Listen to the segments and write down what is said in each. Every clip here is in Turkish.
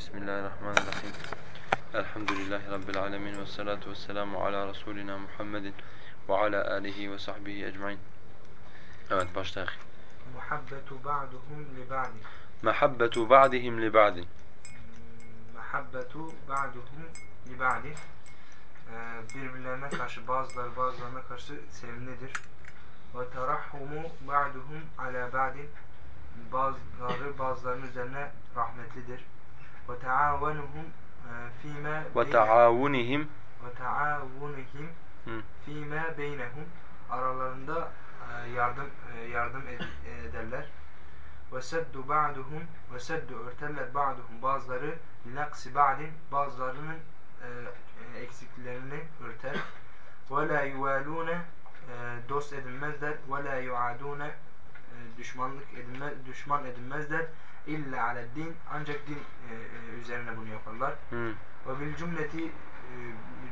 Bismillahirrahmanirrahim. Elhamdülillahi Rabbil alemin ve salatu ve selamu ala Resulina Muhammedin ve ala alihi ve sahbihi ecmain. Evet başlayalım. Muhabbetu ba'duhum li ba'din. Mehabbetu ba'dihim li ba'din. Muhabbetu ba'duhum li ba'din. Ee, Birbirlerine karşı bazıları bazılarına karşı sevimlidir. Ve terahhumu ba'duhum ala ba'din. Bazıları bazılarının üzerine rahmetlidir. Ve taavunihim ve taavunihim Hı. fîme beynehum aralarında yardım yardım ed- ederler. Ve seddu ba'duhum ve seddu örterler ba'duhum bazıları linaksi ba'din bazılarının eksiklerini örter. Ve la yuvalune dost edinmezler ve la yuadune düşmanlık edinmez düşman edinmezler illa ala din ancak din e, e, üzerine bunu yaparlar. Hı. Ve bil cümleti e,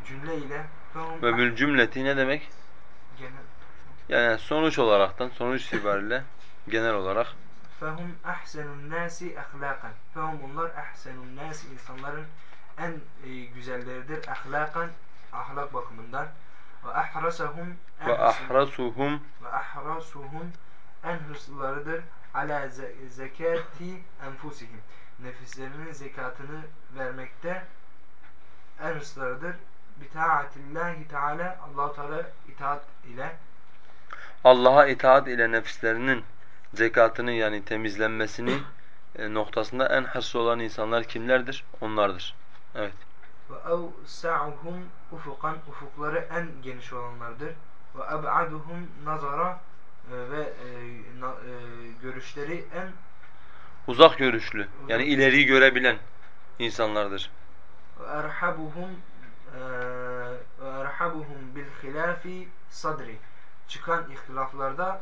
cümle ile ve bil cümleti ne demek? genel Yani sonuç olaraktan, sonuç itibariyle genel olarak fehum ahsenun nasi ahlakan. Fehum onlar ahsenun nasi insanların en e, güzelleridir ahlakan ahlak bakımından. Ve ahrasahum ve ahrasuhum ve ahrasuhum en hırslılarıdır ala ze- zekati enfusihim. Nefislerinin zekatını vermekte en hırslılarıdır. Bitaatillahi Teala Allah Teala itaat ile Allah'a itaat ile nefislerinin zekatını yani temizlenmesini e, noktasında en hırslı olan insanlar kimlerdir? Onlardır. Evet. ve evsa'uhum ufukan ufukları en geniş olanlardır. Ve eb'aduhum nazara ve e, na- e, görüşleri en Uzak görüşlü yani ileriyi görebilen insanlardır. erhabuhum e, erhabuhum bil hilafi sadri çıkan ihtilaflarda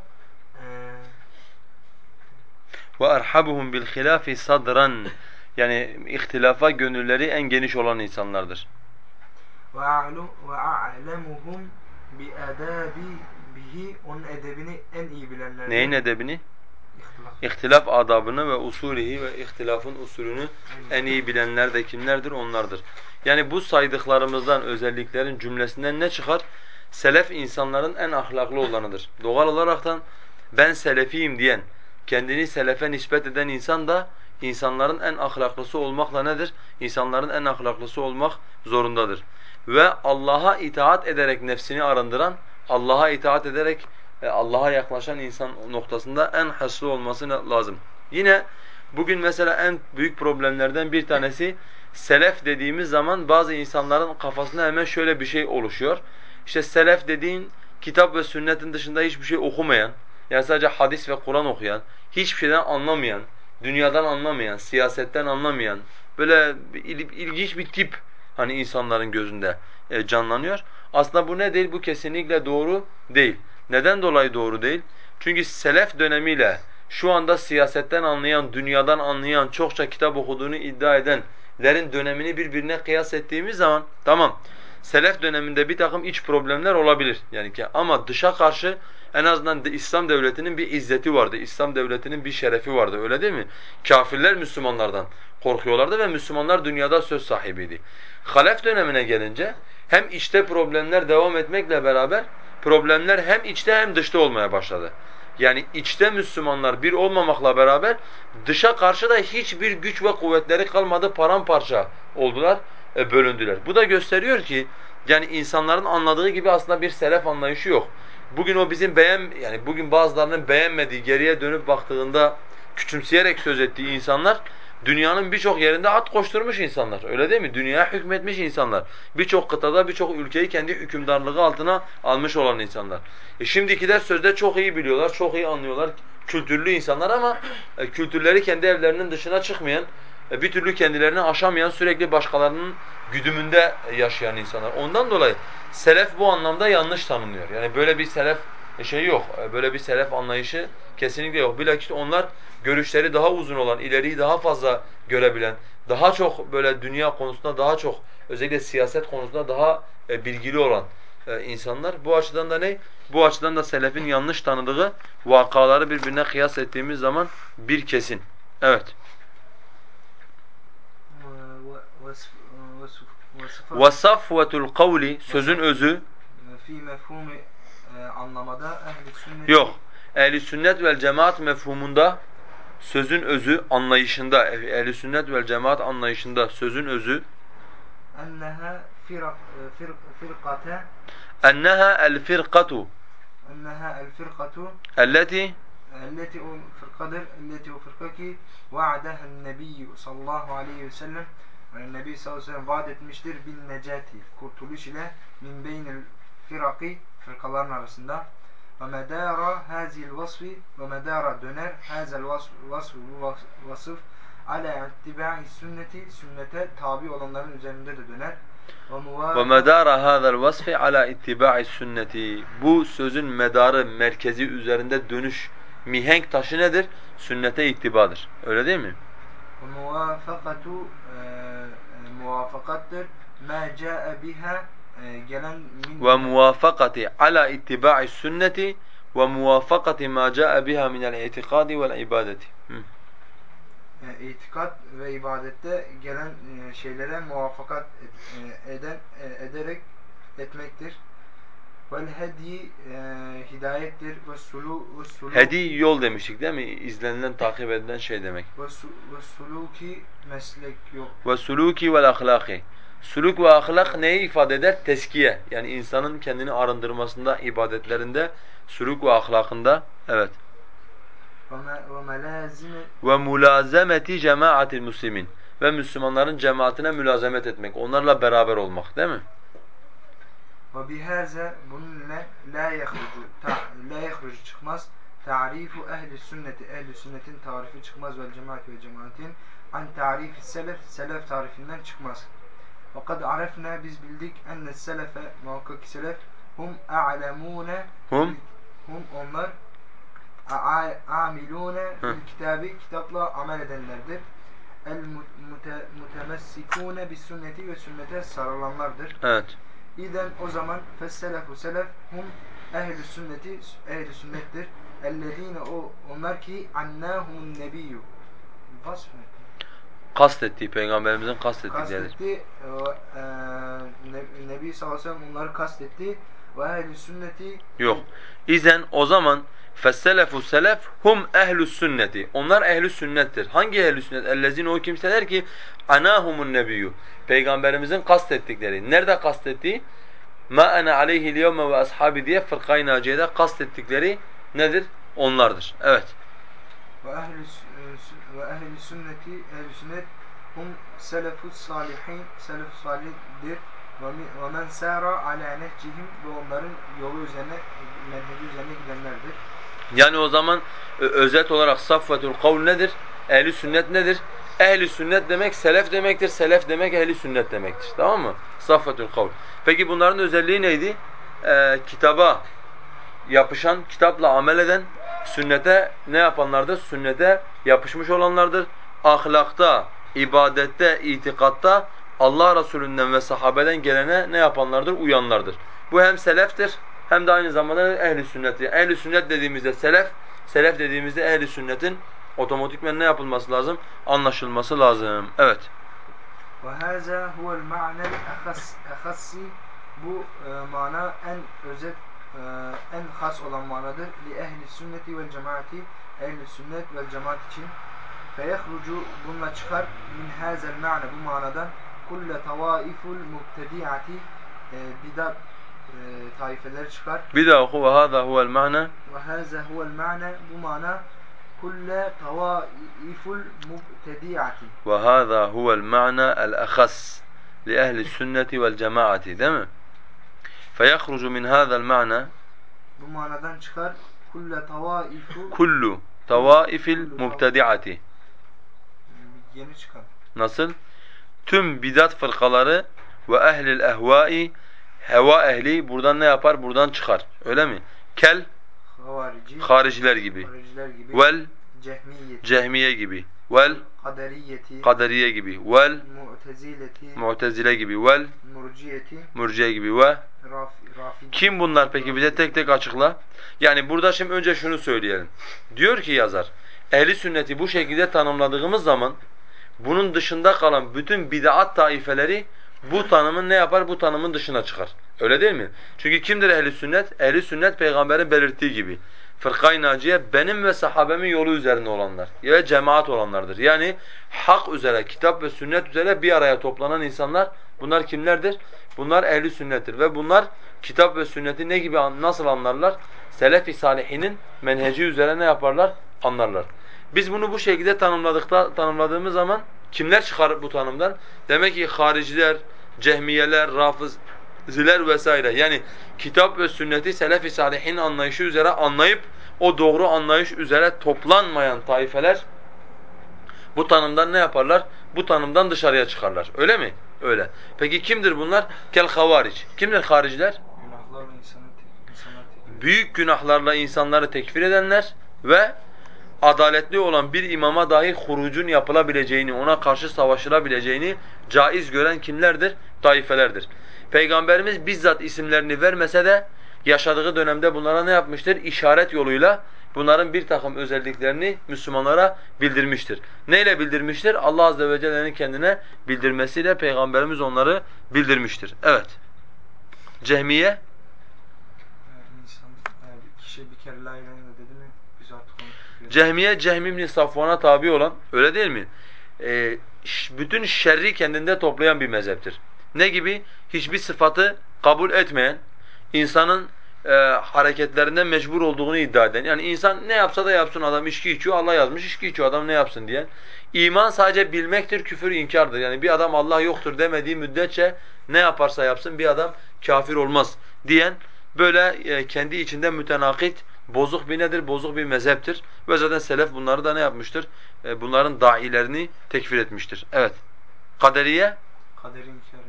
Ve erhabuhum bil hilafi sadran yani ihtilafa gönülleri en geniş olan insanlardır. ve a'lemuhum bi adabi bihi onun edebini en iyi bilenlerdir. Neyin edebini? İhtilaf. İhtilaf adabını ve usulihi ve ihtilafın usulünü en iyi bilenler de kimlerdir? Onlardır. Yani bu saydıklarımızdan özelliklerin cümlesinden ne çıkar? Selef insanların en ahlaklı olanıdır. Doğal olaraktan ben selefiyim diyen, kendini selefe nispet eden insan da insanların en ahlaklısı olmakla nedir? İnsanların en ahlaklısı olmak zorundadır. Ve Allah'a itaat ederek nefsini arındıran, Allah'a itaat ederek e, Allah'a yaklaşan insan noktasında en haslı olması la- lazım. Yine bugün mesela en büyük problemlerden bir tanesi selef dediğimiz zaman bazı insanların kafasında hemen şöyle bir şey oluşuyor. İşte selef dediğin kitap ve sünnetin dışında hiçbir şey okumayan, yani sadece hadis ve Kur'an okuyan, hiçbir şeyden anlamayan, dünyadan anlamayan, siyasetten anlamayan, böyle ilginç bir tip hani insanların gözünde e, canlanıyor. Aslında bu ne değil? Bu kesinlikle doğru değil. Neden dolayı doğru değil? Çünkü selef dönemiyle şu anda siyasetten anlayan, dünyadan anlayan, çokça kitap okuduğunu iddia edenlerin dönemini birbirine kıyas ettiğimiz zaman tamam. Selef döneminde bir takım iç problemler olabilir yani ki ama dışa karşı en azından de İslam devletinin bir izzeti vardı. İslam devletinin bir şerefi vardı. Öyle değil mi? Kafirler Müslümanlardan korkuyorlardı ve Müslümanlar dünyada söz sahibiydi. Halef dönemine gelince hem içte problemler devam etmekle beraber problemler hem içte hem dışta olmaya başladı. Yani içte Müslümanlar bir olmamakla beraber dışa karşı da hiçbir güç ve kuvvetleri kalmadı, paramparça oldular, e, bölündüler. Bu da gösteriyor ki yani insanların anladığı gibi aslında bir selef anlayışı yok. Bugün o bizim beğen yani bugün bazılarının beğenmediği, geriye dönüp baktığında küçümseyerek söz ettiği insanlar dünyanın birçok yerinde at koşturmuş insanlar. Öyle değil mi? Dünyaya hükmetmiş insanlar. Birçok kıtada birçok ülkeyi kendi hükümdarlığı altına almış olan insanlar. E şimdikiler sözde çok iyi biliyorlar, çok iyi anlıyorlar. Kültürlü insanlar ama e, kültürleri kendi evlerinin dışına çıkmayan, e, bir türlü kendilerini aşamayan, sürekli başkalarının güdümünde yaşayan insanlar. Ondan dolayı selef bu anlamda yanlış tanımlıyor. Yani böyle bir selef şey yok. E, Böyle bir selef anlayışı kesinlikle yok. Bilakis onlar görüşleri daha uzun olan, ileriyi daha fazla görebilen, daha çok böyle dünya konusunda daha çok özellikle siyaset konusunda daha e, bilgili olan e, insanlar. Bu açıdan da ne? Bu açıdan da selefin yanlış tanıdığı vakaları birbirine kıyas ettiğimiz zaman bir kesin. Evet. Safvetul kavli sözün özü e, anlamada ehli sünnet yok. Ehli sünnet vel cemaat mefhumunda sözün özü anlayışında ehli sünnet vel cemaat anlayışında sözün özü enneha firak e, fir, firkate enneha el firkatu enneha el firkatu elleti التي o fırkadır التي o fırka ki vaadaha nebiyyü sallallahu aleyhi ve sellem yani Nebi sallallahu aleyhi ve sellem vaat etmiştir bin necati kurtuluş ile min beynil firaki fırkaların arasında ve medara hazil vasfi ve medara döner hazel vasf bu vasıf ala ittiba'i sünneti sünnete tabi olanların üzerinde de döner ve medara hadzal vasfi ala ittiba'i sünneti bu sözün medarı merkezi üzerinde dönüş mihenk taşı nedir? Sünnete ittibadır. Öyle değil mi? Muvafakatu e, e, muvafakattır. Ma ca'e biha gelen min ve muvafakati ala ittiba'i sünneti ve muvafakati ma ca'e biha min el-i'tikadi vel ibadeti. İtikat ve ibadette gelen şeylere muvaffakat eden ederek etmektir. Vel hedi e, hidayettir ve sulu ve sulu Hedi yol demiştik değil mi? İzlenilen, takip edilen şey demek. Ve suluki meslek yok. Ve suluki vel ahlaki. Suluk ve ahlak neyi ifade eder? Teskiye. Yani insanın kendini arındırmasında, ibadetlerinde, suluk ve ahlakında. Evet. Ve mulazemeti cemaatil muslimin ve Müslümanların cemaatine mülazemet etmek, onlarla beraber olmak, değil mi? Ve bihaza bununla la yahrucu la yahrucu çıkmaz. Tarifu ehli sünneti ehli sünnetin tarifi çıkmaz ve cemaat ve cemaatin an tarifi selef selef tarifinden çıkmaz. Kad arefna biz bildik enne selefe muhakkak selef hum a'lemune hum hum onlar amilune bil kitabı kitapla amel edenlerdir. El mutemessikune bis sünneti ve sünnete sarılanlardır. Evet. İden o zaman fesselefu selef hum ehli sünneti ehli sünnettir. Ellezine o onlar ki annahumun nebiyyü. Vasf mı? Kastettiği peygamberimizin kastettikleri. Kastetti. E, e, Nebi sallallahu aleyhi ve sellem onları kastetti. Ve ehli sünneti Yok. İzen o zaman Fesselefu selef hum ehlus sünneti. Onlar ehlus sünnettir. Hangi ehlus sünnet? Ellezine o kimseler ki anahumun nebiyyu. Peygamberimizin kastettikleri. Nerede kastettiği? Ma ana aleyhi yevme ve ashabi diye fırkayı naciyede kastettikleri nedir? Onlardır. Evet. Ve ehlus ve ehli sünneti ehli sünnet hum selefus salihin selef salihdir ve men sara ala nehcihim ve onların yolu üzerine menheci üzerine gidenlerdir. Yani o zaman özet olarak safvetul kavl nedir? Ehli sünnet nedir? Ehli sünnet demek selef demektir. Selef demek ehli sünnet demektir. Tamam mı? Safvetul kavl. Peki bunların özelliği neydi? Ee, kitaba yapışan, kitapla amel eden, sünnete ne yapanlardır? Sünnete yapışmış olanlardır. Ahlakta, ibadette, itikatta Allah Resulünden ve sahabeden gelene ne yapanlardır? Uyanlardır. Bu hem seleftir hem de aynı zamanda ehli sünnet. Ehli sünnet dediğimizde selef, selef dediğimizde ehli sünnetin otomatikmen ne yapılması lazım? Anlaşılması lazım. Evet. وَهَذَا هُوَ الْمَعْنَ الْاَخَسِّ Bu e, mana en özet, e, en has olan manadır. li ehli sünneti vel cemaati ehli sünnet ve cemaat için. فَيَخْرُجُ Bununla çıkar min hazel ma'ne bu manadan kulle tavaiful mubtedi'ati e, bidat e, taifeleri çıkar. Bir daha oku ve hâzâ huvel ma'na. Ve hâzâ huvel ma'na bu mana kulle tavaiful mubtedi'ati. Ve hâzâ huvel ma'na el-ahas li ehli sünneti vel cemaati değil mi? فيخرج من هذا المعنى bu manadan çıkar kulle tavaifu kullu tavaifil mubtedi'ati yeni çıkan nasıl tüm bidat fırkaları ve ehlil ehvai heva ehli buradan ne yapar? Buradan çıkar. Öyle mi? Kel Havarici, hariciler gibi. hariciler gibi. Vel cehmiyeti, cehmiye gibi. Vel kaderiyeti, kaderiye gibi. Vel mu'tezileti, mu'tezile gibi. Vel murciyeti, murciye gibi. Ve kim bunlar peki bize tek tek açıkla. Yani burada şimdi önce şunu söyleyelim. Diyor ki yazar, ehli sünneti bu şekilde tanımladığımız zaman bunun dışında kalan bütün bid'at taifeleri bu tanımın ne yapar? Bu tanımın dışına çıkar. Öyle değil mi? Çünkü kimdir ehli sünnet? Ehli sünnet peygamberin belirttiği gibi. Fırkay Naciye benim ve sahabemin yolu üzerine olanlar ve cemaat olanlardır. Yani hak üzere, kitap ve sünnet üzere bir araya toplanan insanlar bunlar kimlerdir? Bunlar ehli sünnettir ve bunlar kitap ve sünneti ne gibi nasıl anlarlar? Selef-i salihinin menheci üzere ne yaparlar? Anlarlar. Biz bunu bu şekilde tanımladıkta tanımladığımız zaman kimler çıkar bu tanımdan? Demek ki hariciler, cehmiyeler, rafıziler vesaire. Yani kitap ve sünneti selef-i salihin anlayışı üzere anlayıp o doğru anlayış üzere toplanmayan taifeler bu tanımdan ne yaparlar? Bu tanımdan dışarıya çıkarlar. Öyle mi? Öyle. Peki kimdir bunlar? Kel havaric. Kimdir hariciler? Günahlarla Büyük günahlarla insanları tekfir edenler ve adaletli olan bir imama dahi hurucun yapılabileceğini, ona karşı savaşılabileceğini caiz gören kimlerdir? Taifelerdir. Peygamberimiz bizzat isimlerini vermese de yaşadığı dönemde bunlara ne yapmıştır? İşaret yoluyla bunların bir takım özelliklerini Müslümanlara bildirmiştir. Neyle bildirmiştir? Allah azze ve celle'nin kendine bildirmesiyle Peygamberimiz onları bildirmiştir. Evet. Cehmiye. Cehmiye Cehm ibn Safvan'a tabi olan öyle değil mi? Ee, bütün şerri kendinde toplayan bir mezheptir. Ne gibi? Hiçbir sıfatı kabul etmeyen, insanın e, hareketlerinden mecbur olduğunu iddia eden. Yani insan ne yapsa da yapsın adam içki içiyor, Allah yazmış içki içiyor adam ne yapsın diyen. İman sadece bilmektir, küfür inkardır. Yani bir adam Allah yoktur demediği müddetçe ne yaparsa yapsın bir adam kafir olmaz diyen böyle e, kendi içinde mütenakit, bozuk bir nedir? Bozuk bir mezheptir. Ve zaten selef bunları da ne yapmıştır? E, bunların dahilerini tekfir etmiştir. Evet. Kaderiye? Kaderi inkar.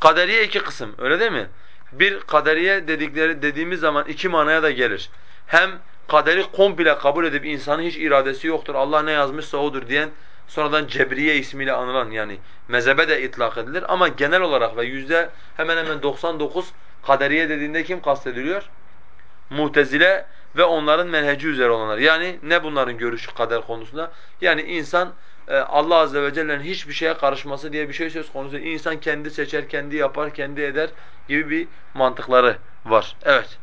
Kaderiye iki kısım. Öyle değil mi? Bir kaderiye dedikleri dediğimiz zaman iki manaya da gelir. Hem kaderi komple kabul edip insanın hiç iradesi yoktur. Allah ne yazmışsa odur diyen sonradan Cebriye ismiyle anılan yani mezhebe de itlak edilir ama genel olarak ve yüzde hemen hemen 99 kaderiye dediğinde kim kastediliyor? Mutezile ve onların menheci üzere olanlar. Yani ne bunların görüşü kader konusunda? Yani insan Allah azze ve celle'nin hiçbir şeye karışması diye bir şey söz konusu. İnsan kendi seçer, kendi yapar, kendi eder gibi bir mantıkları var. Evet.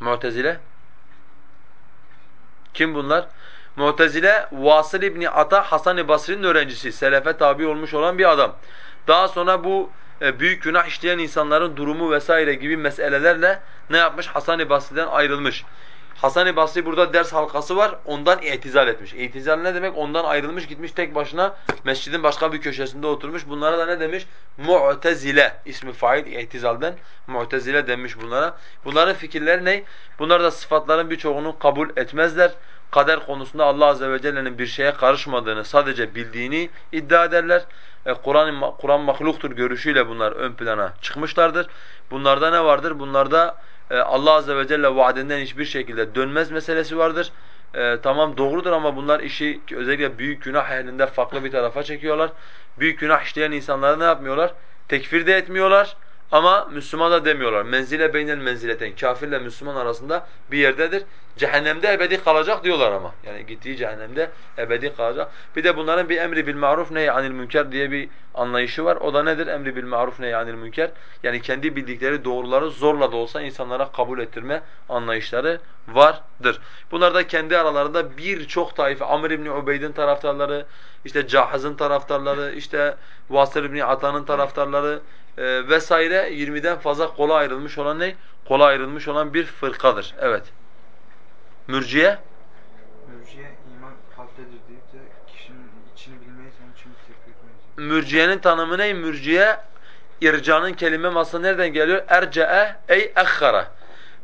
Mu'tezile kim bunlar? Mu'tezile Vasıl İbni Ata Hasan-ı Basri'nin öğrencisi. Selefe tabi olmuş olan bir adam. Daha sonra bu e, büyük günah işleyen insanların durumu vesaire gibi meselelerle ne yapmış? Hasan-ı Basri'den ayrılmış. Hasan-ı Basri burada ders halkası var. Ondan itizal etmiş. İtizal ne demek? Ondan ayrılmış gitmiş tek başına mescidin başka bir köşesinde oturmuş. Bunlara da ne demiş? Mu'tezile ismi fail itizalden Mu'tezile demiş bunlara. Bunların fikirleri ne? Bunlar da sıfatların birçoğunu kabul etmezler. Kader konusunda Allah azze ve celle'nin bir şeye karışmadığını, sadece bildiğini iddia ederler. E, Kur'an Kur'an mahluktur görüşüyle bunlar ön plana çıkmışlardır. Bunlarda ne vardır? Bunlarda Allah azze ve celle vaadinden hiçbir şekilde dönmez meselesi vardır. E, tamam doğrudur ama bunlar işi özellikle büyük günah ehlinde farklı bir tarafa çekiyorlar. Büyük günah işleyen insanları ne yapmıyorlar? Tekfir de etmiyorlar ama Müslüman da demiyorlar. Menzile beynel menzileten kafirle Müslüman arasında bir yerdedir. Cehennemde ebedi kalacak diyorlar ama. Yani gittiği cehennemde ebedi kalacak. Bir de bunların bir emri bil maruf nehy anil münker diye bir anlayışı var. O da nedir? Emri bil maruf nehy anil münker. Yani kendi bildikleri doğruları zorla da olsa insanlara kabul ettirme anlayışları vardır. Bunlar da kendi aralarında birçok taife Amr ibn Ubeyd'in taraftarları, işte Cahaz'ın taraftarları, işte Vasır ibn Ata'nın taraftarları e, vesaire 20'den fazla kola ayrılmış olan ne? Kola ayrılmış olan bir fırkadır. Evet. Mürciye Mürciye iman kalptedir deyip de kişinin içini bilmeyiz onun için etmeyiz. Mürciyenin tanımı ne? Mürciye ircanın kelime masası nereden geliyor? Erce'e ey ehhara.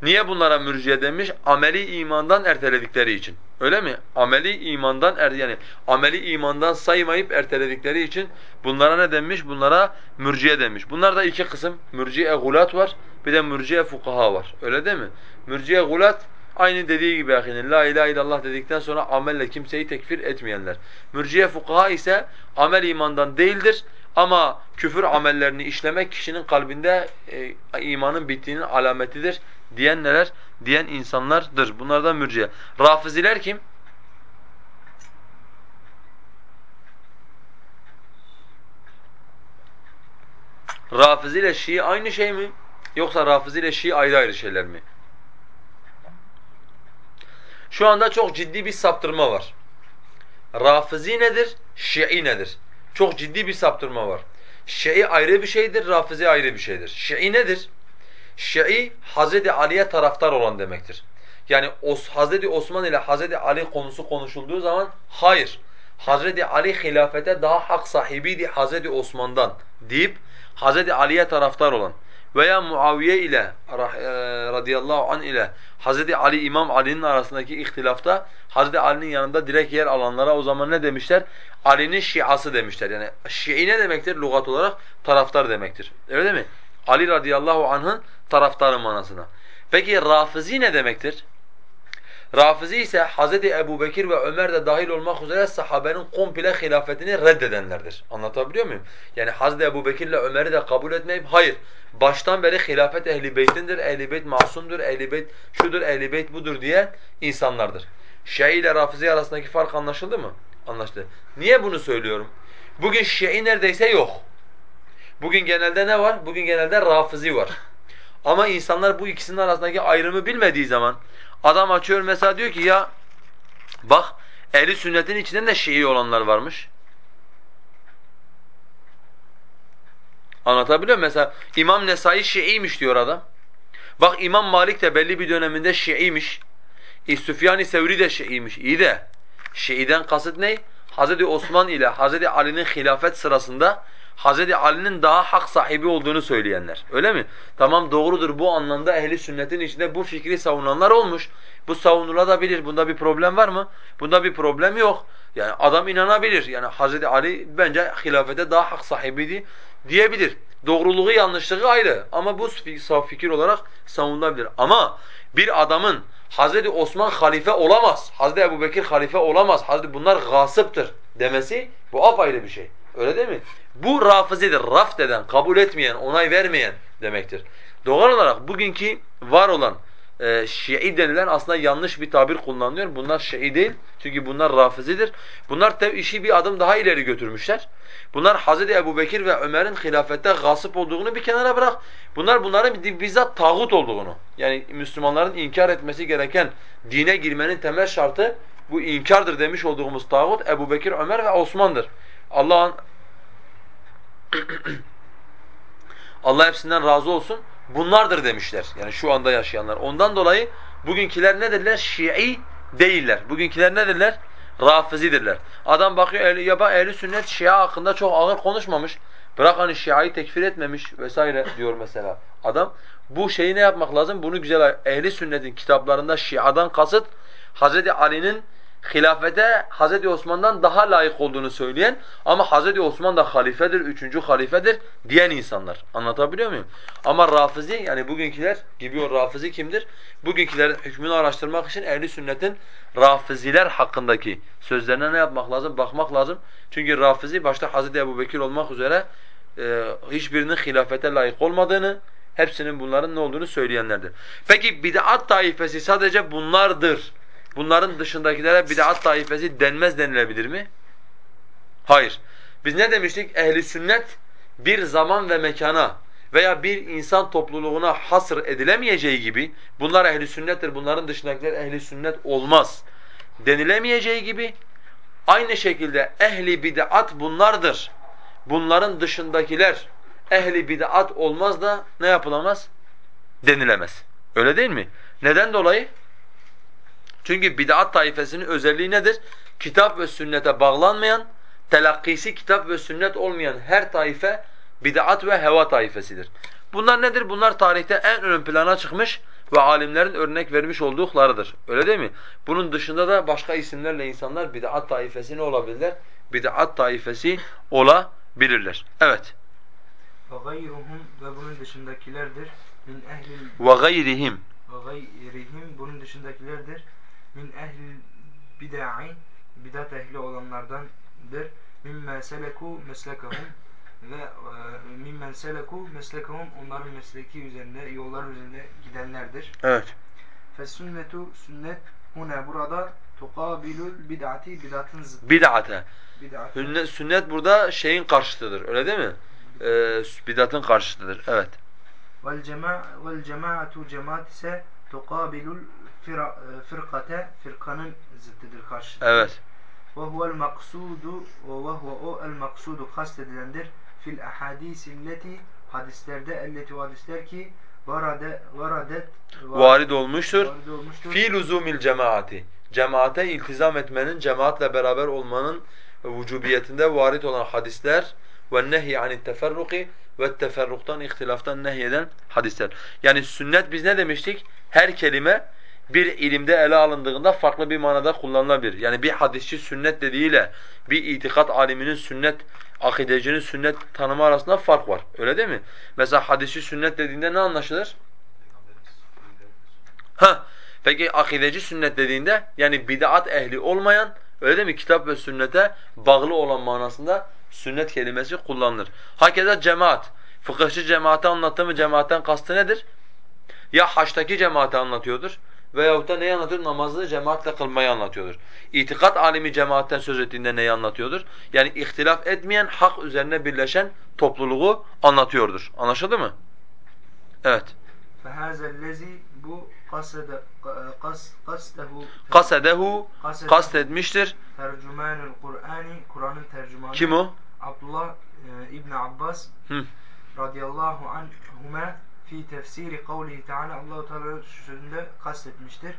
Niye bunlara mürciye demiş? Ameli imandan erteledikleri için. Öyle mi? Ameli imandan er yani ameli imandan saymayıp erteledikleri için bunlara ne demiş? Bunlara mürciye demiş. Bunlar da iki kısım. Mürciye gulat var, bir de mürciye fukaha var. Öyle değil mi? Mürciye gulat aynı dediği gibi ahinin la ilahe illallah dedikten sonra amelle kimseyi tekfir etmeyenler. Mürciye fukaha ise amel imandan değildir. Ama küfür amellerini işlemek kişinin kalbinde e, imanın bittiğinin alametidir diyen neler? Diyen insanlardır. Bunlardan mürciye. Rafiziler kim? Rafizi ile Şii aynı şey mi? Yoksa Rafizi ile Şii ayrı ayrı şeyler mi? Şu anda çok ciddi bir saptırma var. Rafizi nedir? Şii nedir? Çok ciddi bir saptırma var. Şii ayrı bir şeydir, Rafizi ayrı bir şeydir. Şii nedir? Şii Hazreti Ali'ye taraftar olan demektir. Yani Hazreti Osman ile Hazreti Ali konusu konuşulduğu zaman hayır. Hazreti Ali hilafete daha hak sahibiydi Hazreti Osman'dan deyip Hazreti Ali'ye taraftar olan veya Muaviye ile e, radıyallahu an ile Hazreti Ali İmam Ali'nin arasındaki ihtilafta Hazreti Ali'nin yanında direkt yer alanlara o zaman ne demişler? Ali'nin Şiası demişler. Yani Şii ne demektir? Lügat olarak taraftar demektir. Öyle değil mi? Ali radıyallahu anh'ın taraftarı manasına. Peki Rafizi ne demektir? Rafizi ise Hz. Ebu Bekir ve Ömer de dahil olmak üzere sahabenin komple hilafetini reddedenlerdir. Anlatabiliyor muyum? Yani Hz. Ebu Bekir ile Ömer'i de kabul etmeyip hayır baştan beri hilafet ehli beytindir, ehli beyt masumdur, ehli beyt şudur, ehli beyt budur diye insanlardır. Şii ile Rafizi arasındaki fark anlaşıldı mı? Anlaşıldı. Niye bunu söylüyorum? Bugün Şii neredeyse yok. Bugün genelde ne var? Bugün genelde Rafizi var. Ama insanlar bu ikisinin arasındaki ayrımı bilmediği zaman adam açıyor mesela diyor ki ya bak ehli sünnetin içinde de Şii olanlar varmış. Anlatabiliyor muyum? Mesela İmam Nesai Şiiymiş diyor adam. Bak İmam Malik de belli bir döneminde Şiiymiş. E, Süfyan-ı Sevri de Şiiymiş. İyi de Şiiden kasıt ne? Hz. Osman ile Hz. Ali'nin hilafet sırasında Hz. Ali'nin daha hak sahibi olduğunu söyleyenler. Öyle mi? Tamam doğrudur bu anlamda ehli sünnetin içinde bu fikri savunanlar olmuş. Bu savunulabilir. Bunda bir problem var mı? Bunda bir problem yok. Yani adam inanabilir. Yani Hz. Ali bence hilafete daha hak sahibiydi diyebilir. Doğruluğu yanlışlığı ayrı ama bu fikir olarak savunulabilir. Ama bir adamın Hazreti Osman halife olamaz, Hazreti Ebubekir halife olamaz, Hazreti bunlar gasıptır demesi bu apayrı bir şey. Öyle değil mi? Bu rafizidir, raf eden, kabul etmeyen, onay vermeyen demektir. Doğal olarak bugünkü var olan e, Şii denilen aslında yanlış bir tabir kullanılıyor. Bunlar Şii değil çünkü bunlar rafizidir. Bunlar tabi işi bir adım daha ileri götürmüşler. Bunlar Hazreti Ebubekir ve Ömer'in hilafette gasip olduğunu bir kenara bırak. Bunlar bunların bizzat tağut olduğunu. Yani Müslümanların inkar etmesi gereken dine girmenin temel şartı bu inkardır demiş olduğumuz tağut Ebubekir, Ömer ve Osman'dır. Allah'ın Allah hepsinden razı olsun. Bunlardır demişler. Yani şu anda yaşayanlar. Ondan dolayı bugünküler nedirler? Şii değiller. Bugünküler nedirler? Rafizidirler. Adam bakıyor ehli, ya bak ehli sünnet Şia hakkında çok ağır konuşmamış. Bırak hani Şia'yı tekfir etmemiş vesaire diyor mesela. Adam bu şeyi ne yapmak lazım? Bunu güzel ehli sünnetin kitaplarında Şia'dan kasıt Hazreti Ali'nin hilafete Hazreti Osman'dan daha layık olduğunu söyleyen ama Hazreti Osman da halifedir, üçüncü halifedir diyen insanlar. Anlatabiliyor muyum? Ama Rafizi yani bugünküler gibi o Rafizi kimdir? Bugünkülerin hükmünü araştırmak için ehli sünnetin Rafiziler hakkındaki sözlerine ne yapmak lazım? Bakmak lazım. Çünkü Rafizi başta Hazreti Ebubekir olmak üzere e, hiçbirinin hilafete layık olmadığını, hepsinin bunların ne olduğunu söyleyenlerdir. Peki bid'at taifesi sadece bunlardır bunların dışındakilere bid'at taifesi denmez denilebilir mi? Hayır. Biz ne demiştik? Ehli sünnet bir zaman ve mekana veya bir insan topluluğuna hasır edilemeyeceği gibi bunlar ehli sünnettir, bunların dışındakiler ehli sünnet olmaz denilemeyeceği gibi aynı şekilde ehli bid'at bunlardır. Bunların dışındakiler ehli bid'at olmaz da ne yapılamaz? Denilemez. Öyle değil mi? Neden dolayı? Çünkü bid'at taifesinin özelliği nedir? Kitap ve sünnete bağlanmayan, telakkisi kitap ve sünnet olmayan her taife bid'at ve heva taifesidir. Bunlar nedir? Bunlar tarihte en ön plana çıkmış ve alimlerin örnek vermiş olduklarıdır. Öyle değil mi? Bunun dışında da başka isimlerle insanlar bid'at taifesi ne olabilirler? Bid'at taifesi olabilirler. Evet. وَغَيْرُهُمْ ve bunun dışındakilerdir. Min ehlil وَغَيْرِهِمْ وَغَيْرِهِمْ bunun dışındakilerdir min ehli bid'i bidat ehli olanlardandır. Mimmen seleku meslekahum ve e, mimmen seleku meslekahum onların mesleki üzerinde, yollar üzerinde gidenlerdir. Evet. Fesünnetu sünnet huna burada tukabilul bid'ati bid'atın zıttı. Bid'ate. Bid'at. Sünnet, burada şeyin karşıtıdır. Öyle değil mi? e, bidatın karşıtıdır. Evet. Vel cemaatu cemaat ise tukabilul fira- e, fırkate fırkanın zıttıdır karşıdır. Evet. Ve huvel maksudu ve huve o el maksudu kastedilendir fil ahadisilleti hadislerde elleti hadisler ki varade varadet Varid olmuştur. varid olmuştur. Fi luzumil cemaati. Cemaate iltizam etmenin, cemaatle beraber olmanın vücubiyetinde varit olan hadisler ve nehy anit teferruki ve teferruktan, ihtilaftan nehyeden hadisler. Yani sünnet biz ne demiştik? Her kelime bir ilimde ele alındığında farklı bir manada kullanılabilir. Yani bir hadisçi sünnet dediğiyle bir itikat aliminin sünnet, akidecinin sünnet tanımı arasında fark var. Öyle değil mi? Mesela hadisçi sünnet dediğinde ne anlaşılır? Ha, peki akideci sünnet dediğinde yani bid'at ehli olmayan öyle değil mi? Kitap ve sünnete bağlı olan manasında sünnet kelimesi kullanılır. Hakeza cemaat. Fıkıhçı cemaati anlattı mı cemaatten kastı nedir? Ya haçtaki cemaati anlatıyordur veyahut da neyi anlatıyor? Namazı cemaatle kılmayı anlatıyordur. İtikat alimi cemaatten söz ettiğinde neyi anlatıyordur? Yani ihtilaf etmeyen, hak üzerine birleşen topluluğu anlatıyordur. Anlaşıldı mı? Evet. Fehazellezi bu kasede kas kastehu Kasedehu kasede kastetmiştir. tercümanul Kur'ani Kur'an'ın tercümanı Kim o? Abdullah e, İbn Abbas Hı. radıyallahu anhuma fi tefsiri kavlihi Teala Allahu Teala şu sözünde kastetmiştir.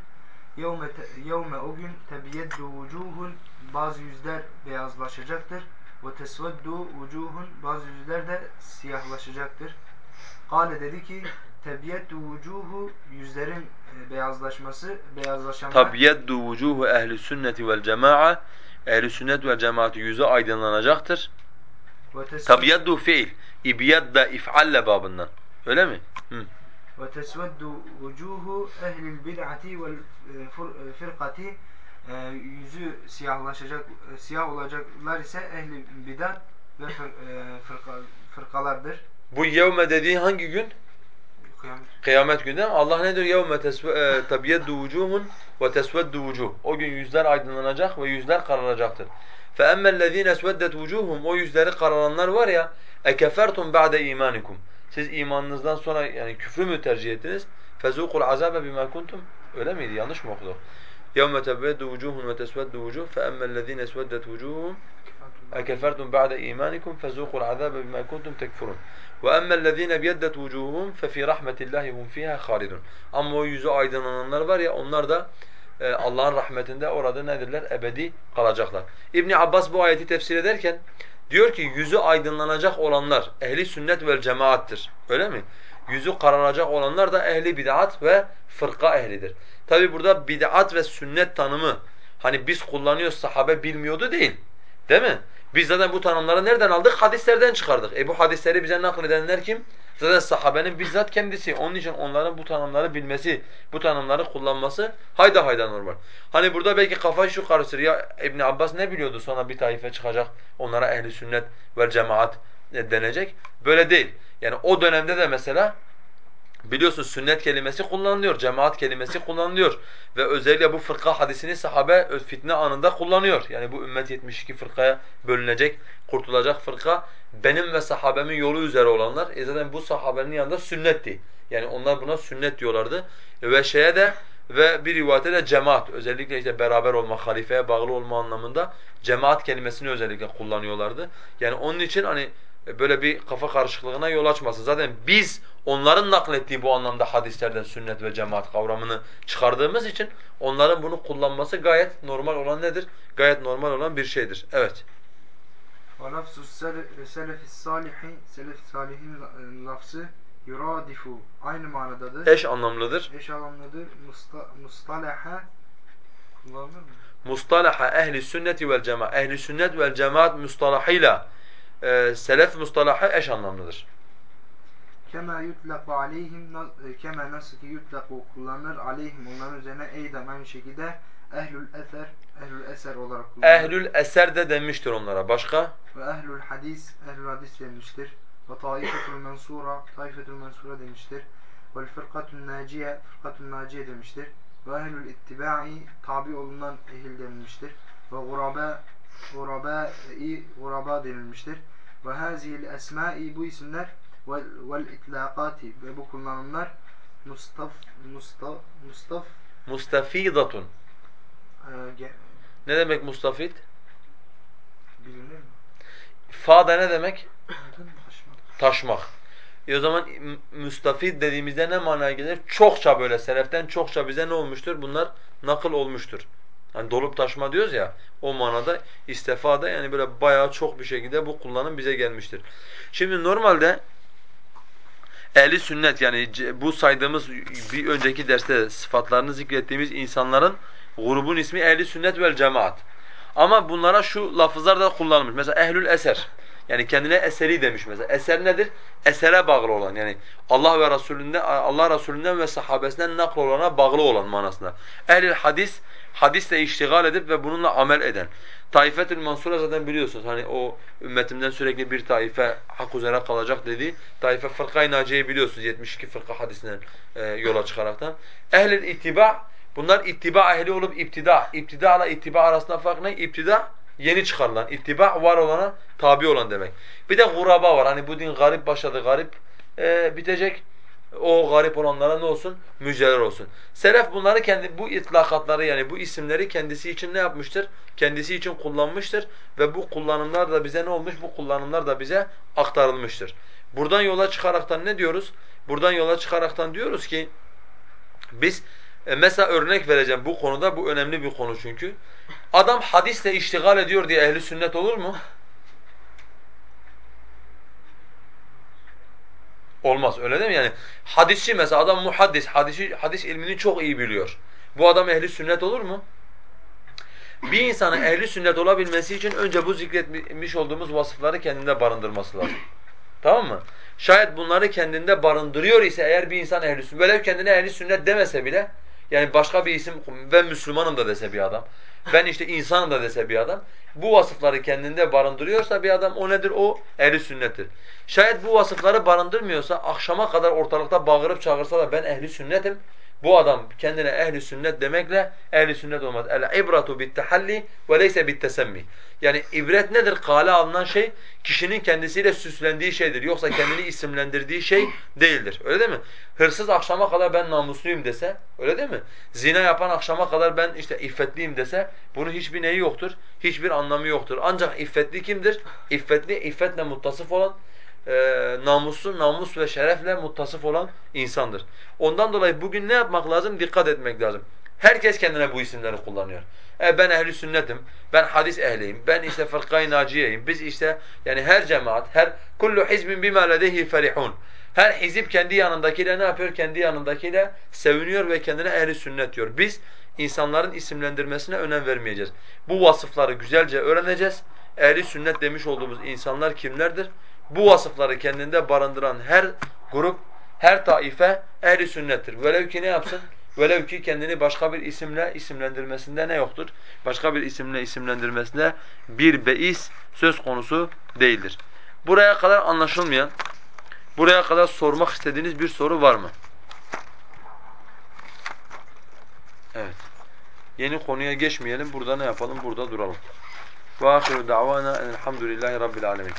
Yevme yevme o gün tebiyeddu vucuhun bazı yüzler beyazlaşacaktır ve tesveddu vucuhun bazı yüzler de siyahlaşacaktır. Kale dedi ki tebiyeddu vucuhu yüzlerin e, beyazlaşması beyazlaşanlar Tabyeddu vucuhu ehli sünneti vel cemaa. Ehli sünnet ve cemaati yüzü aydınlanacaktır. Tabyeddu fiil. İbyadda if'alle babından. Öyle mi? Hı. ve tesveddu vucuhu ehlil bid'ati vel e, fır- e, firkati e, yüzü siyahlaşacak e, siyah olacaklar ise ehli bidat ve fır- e, fırka, fırkalardır. Bu yevme dediği hangi gün? Kıyamet. Kıyamet günü değil mi? Allah nedir? يَوْمَ تَبْيَدُّ وُجُوهٌ وَتَسْوَدُّ وُجُوهٌ O gün yüzler aydınlanacak ve yüzler kararacaktır. فَأَمَّا الَّذ۪ينَ اسْوَدَّتْ وُجُوهُمْ O yüzleri kararanlar var ya اَكَفَرْتُمْ بَعْدَ اِيمَانِكُمْ Siz imanınızdan sonra yani küfrü mü tercih ettiniz? فَذُوقُوا الْعَذَابَ بِمَا كُنْتُمْ Öyle miydi? Yanlış mı okuduk? يَوْمَ تَبْيَدُّ وُجُوهٌ وَتَسْوَدُّ وُجُوهٌ فَأَمَّا الَّذ۪ينَ اسْوَدَّتْ وُجُوهُمْ أكفرتم بعد إيمانكم فذوقوا العذاب بما كنتم تكفرون وأما الذين ابيضت وجوههم ففي رحمة الله هم فيها خالدون Ama o yüzü aydınlananlar var ya onlar da e, Allah'ın rahmetinde orada nedirler? Ebedi kalacaklar. İbn Abbas bu ayeti tefsir ederken diyor ki yüzü aydınlanacak olanlar ehli sünnet vel cemaattir. Öyle mi? Yüzü kararacak olanlar da ehli bid'at ve fırka ehlidir. Tabi burada bid'at ve sünnet tanımı hani biz kullanıyoruz sahabe bilmiyordu değil. Değil mi? Biz zaten bu tanımları nereden aldık? Hadislerden çıkardık. E bu hadisleri bize nakledenler kim? Zaten sahabenin bizzat kendisi. Onun için onların bu tanımları bilmesi, bu tanımları kullanması hayda hayda normal. Hani burada belki kafayı şu karıştır. Ya İbn Abbas ne biliyordu sonra bir taife çıkacak, onlara ehli sünnet ve cemaat denecek. Böyle değil. Yani o dönemde de mesela Biliyorsun sünnet kelimesi kullanılıyor, cemaat kelimesi kullanılıyor ve özellikle bu fırka hadisini sahabe fitne anında kullanıyor. Yani bu ümmet 72 fırkaya bölünecek, kurtulacak fırka benim ve sahabemin yolu üzere olanlar. E zaten bu sahabenin yanında sünnetti. Yani onlar buna sünnet diyorlardı. ve şeye de ve bir rivayete de cemaat özellikle işte beraber olma, halifeye bağlı olma anlamında cemaat kelimesini özellikle kullanıyorlardı. Yani onun için hani böyle bir kafa karışıklığına yol açmasın. Zaten biz onların naklettiği bu anlamda hadislerden sünnet ve cemaat kavramını çıkardığımız için onların bunu kullanması gayet normal olan nedir? Gayet normal olan bir şeydir. Evet. Ve lafzus selefis salihi selef salihin lafzı yuradifu aynı manadadır. Eş anlamlıdır. Eş anlamlıdır. Musta, mustalaha kullanılır mı? Mustalaha ehli sünneti vel cemaat. Ehli sünnet vel cemaat mustalahıyla e, selef mustalahı eş anlamlıdır. Kema yutlaku aleyhim na- kema nasıl ki yutlaku kullanılır aleyhim onların üzerine eydan aynı şekilde ehlül eser ehlül eser olarak kullanılır. Ehlül eser de denmiştir onlara. Başka? Ve ehlül hadis ehlül hadis denmiştir. Ve taifetul mensura taifetul mensura demiştir. Ve fırkatun naciye fırkatun naciye demiştir. Ve ehlül ittibai tabi olunan ehil denilmiştir. Ve guraba guraba i guraba denilmiştir. Ve hazihil esmai bu isimler vel, vel itlaqati ve bu kullanımlar mustaf mustaf mustaf Mustafidatun. e, ge- Ne demek mustafid? bilinir mi? Fa da ne demek? Taşmak. Taşmak. E o zaman müstafid dediğimizde ne manaya gelir? Çokça böyle seleften çokça bize ne olmuştur? Bunlar nakıl olmuştur. Hani dolup taşma diyoruz ya o manada istifade yani böyle bayağı çok bir şekilde bu kullanım bize gelmiştir. Şimdi normalde ehli sünnet yani bu saydığımız bir önceki derste de sıfatlarını zikrettiğimiz insanların grubun ismi ehli sünnet vel cemaat. Ama bunlara şu lafızlar da kullanılmış. Mesela ehlül eser. Yani kendine eseri demiş mesela. Eser nedir? Esere bağlı olan yani Allah ve Resulünden Allah Resulünden ve sahabesinden nakl olana bağlı olan manasında. Ehlül hadis hadisle iştigal edip ve bununla amel eden. Taifetül Mansura zaten biliyorsunuz hani o ümmetimden sürekli bir taife hak üzere kalacak dediği taife fırkayı naciyeyi biliyorsunuz 72 fırka hadisinden e, yola çıkaraktan. Ehlül ittiba bunlar ittiba ehli olup iptida. İptida ile ittiba arasında fark ne? İptida yeni çıkarılan, ittiba var olana tabi olan demek. Bir de guraba var. Hani bu din garip başladı, garip e, bitecek. O garip olanlara ne olsun? Müjdeler olsun. Selef bunları kendi bu itlakatları yani bu isimleri kendisi için ne yapmıştır? Kendisi için kullanmıştır ve bu kullanımlar da bize ne olmuş? Bu kullanımlar da bize aktarılmıştır. Buradan yola çıkaraktan ne diyoruz? Buradan yola çıkaraktan diyoruz ki biz e, mesela örnek vereceğim bu konuda bu önemli bir konu çünkü. Adam hadisle iştigal ediyor diye ehli sünnet olur mu? Olmaz öyle değil mi? Yani hadisçi mesela adam muhaddis, hadisi, hadis ilmini çok iyi biliyor. Bu adam ehli sünnet olur mu? Bir insanın ehli sünnet olabilmesi için önce bu zikretmiş olduğumuz vasıfları kendinde barındırması lazım. Tamam mı? Şayet bunları kendinde barındırıyor ise eğer bir insan ehli sünnet, velev kendine ehli sünnet demese bile yani başka bir isim ben Müslümanım da dese bir adam, ben işte insanım da dese bir adam bu vasıfları kendinde barındırıyorsa bir adam o nedir? O ehli sünnettir. Şayet bu vasıfları barındırmıyorsa akşama kadar ortalıkta bağırıp çağırsa da ben ehli sünnetim. Bu adam kendine ehli sünnet demekle ehli sünnet olmaz. El ibratu bit tahalli ve leyse bit tesemmi. Yani ibret nedir? Kale alınan şey kişinin kendisiyle süslendiği şeydir. Yoksa kendini isimlendirdiği şey değildir. Öyle değil mi? Hırsız akşama kadar ben namusluyum dese, öyle değil mi? Zina yapan akşama kadar ben işte iffetliyim dese bunun hiçbir neyi yoktur? Hiçbir anlamı yoktur. Ancak iffetli kimdir? İffetli, iffetle muttasıf olan e, namuslu, namus ve şerefle muttasıf olan insandır. Ondan dolayı bugün ne yapmak lazım? Dikkat etmek lazım. Herkes kendine bu isimleri kullanıyor. E ben ehli sünnetim, ben hadis ehliyim, ben işte fırkayı naciyeyim. Biz işte yani her cemaat, her kullu hizbin bima ledeyhi ferihun. Her hizip kendi yanındakiyle ne yapıyor? Kendi yanındakiyle seviniyor ve kendine ehli sünnet diyor. Biz insanların isimlendirmesine önem vermeyeceğiz. Bu vasıfları güzelce öğreneceğiz. Ehli sünnet demiş olduğumuz insanlar kimlerdir? Bu vasıfları kendinde barındıran her grup, her taife ehli sünnettir. Velev ki ne yapsın? Velev ki kendini başka bir isimle isimlendirmesinde ne yoktur? Başka bir isimle isimlendirmesinde bir beis söz konusu değildir. Buraya kadar anlaşılmayan, buraya kadar sormak istediğiniz bir soru var mı? Evet. Yeni konuya geçmeyelim. Burada ne yapalım? Burada duralım. وآخر دعوانا أن الحمد لله رب العالمين